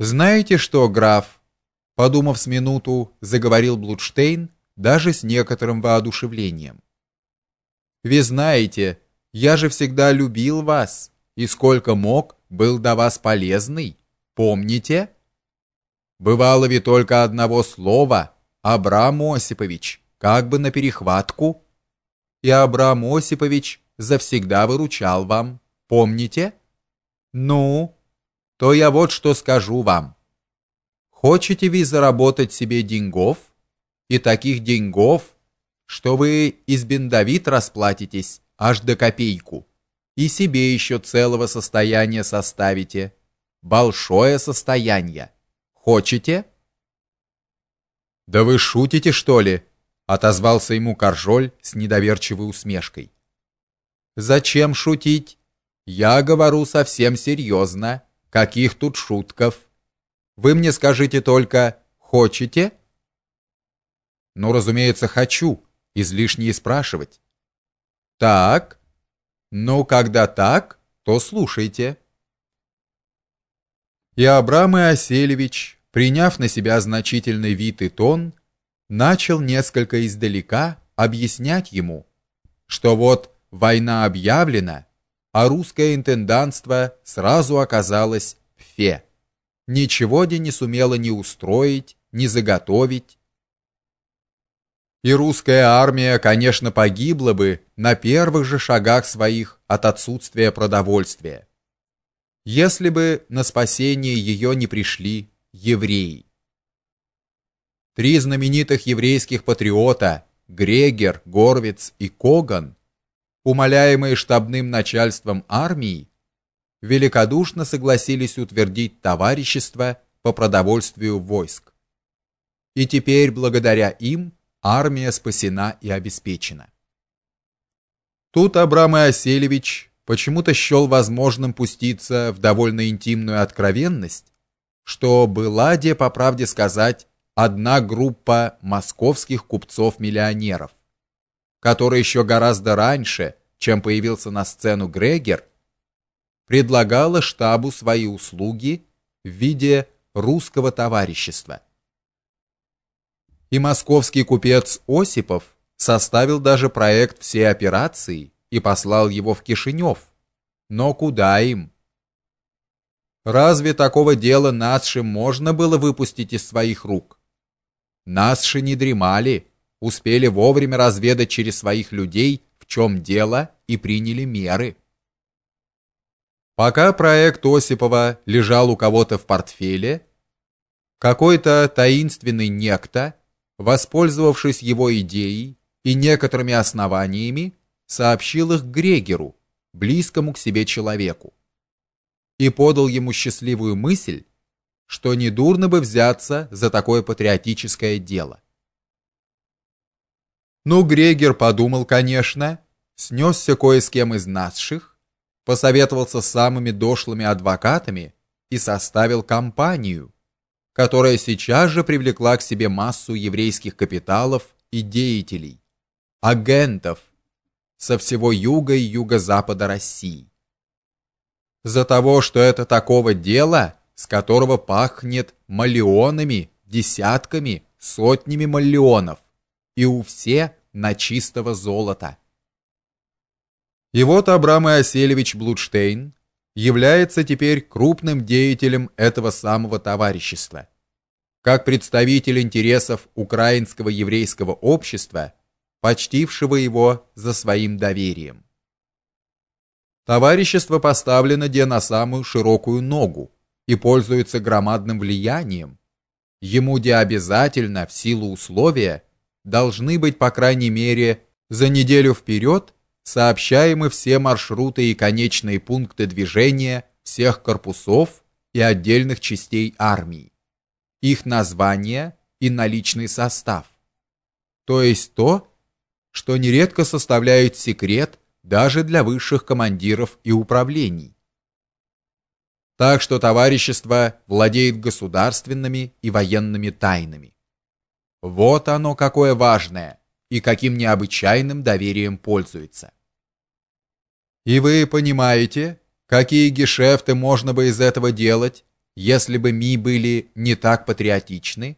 Знаете что, граф, подумав с минуту, заговорил Блудштейн даже с некоторым воодушевлением. Вы знаете, я же всегда любил вас и сколько мог был до вас полезный. Помните? Бывало ведь только одного слова, Абрам Осипович, как бы на перехватку. И Абрам Осипович завсегда выручал вам. Помните? Ну, то я вот что скажу вам. Хочете вы заработать себе деньгов? И таких деньгов, что вы из бендавит расплатитесь аж до копейку. И себе еще целого состояния составите. Большое состояние. Хочете? Да вы шутите, что ли? отозвался ему Каржоль с недоверчивой усмешкой. Зачем шутить? Я говорю совсем серьезно. Каких тут шутков? Вы мне скажите только, хочете? Ну, разумеется, хочу. Излишне и спрашивать. Так. Ну, когда так, то слушайте. И Абрам Иоселевич, приняв на себя значительный вид и тон, начал несколько издалека объяснять ему, что вот война объявлена, а русское интендантство сразу оказалось в Фе. Ничего де не сумело ни устроить, ни заготовить. И русская армия, конечно, погибла бы на первых же шагах своих от отсутствия продовольствия, если бы на спасение ее не пришли евреи. Три знаменитых еврейских патриота Грегер, Горвиц и Коган умоляемые штабным начальством армии, великодушно согласились утвердить товарищество по продовольствию войск. И теперь благодаря им армия спасена и обеспечена. Тут Абрам Иоселевич почему-то счел возможным пуститься в довольно интимную откровенность, что была де по правде сказать одна группа московских купцов-миллионеров, который еще гораздо раньше, чем появился на сцену Грегер, предлагала штабу свои услуги в виде русского товарищества. И московский купец Осипов составил даже проект всей операции и послал его в Кишинев. Но куда им? Разве такого дела насши можно было выпустить из своих рук? Насши не дремали, успели вовремя разведать через своих людей, в чем дело, и приняли меры. Пока проект Осипова лежал у кого-то в портфеле, какой-то таинственный некто, воспользовавшись его идеей и некоторыми основаниями, сообщил их Грегеру, близкому к себе человеку, и подал ему счастливую мысль, что недурно бы взяться за такое патриотическое дело. Ну, Грегер подумал, конечно, снесся кое с кем из наших, посоветовался с самыми дошлыми адвокатами и составил компанию, которая сейчас же привлекла к себе массу еврейских капиталов и деятелей, агентов со всего юга и юго-запада России. За того, что это такого дела, с которого пахнет миллионами, десятками, сотнями миллионов, и у все на чистого золота. И вот Абрам Иоселевич Блудштейн является теперь крупным деятелем этого самого товарищества. Как представитель интересов украинского еврейского общества, почтившего его за своим доверием. Товарищество поставлено де на самую широкую ногу и пользуется громадным влиянием. Ему де обязательно в силу условия должны быть по крайней мере за неделю вперед сообщаемы все маршруты и конечные пункты движения всех корпусов и отдельных частей армии, их названия и наличный состав. То есть то, что нередко составляет секрет даже для высших командиров и управлений. Так что товарищество владеет государственными и военными тайнами. Вот оно какое важное и каким необычайным доверием пользуется. И вы понимаете, какие гешефты можно бы из этого делать, если бы ми были не так патриотичны,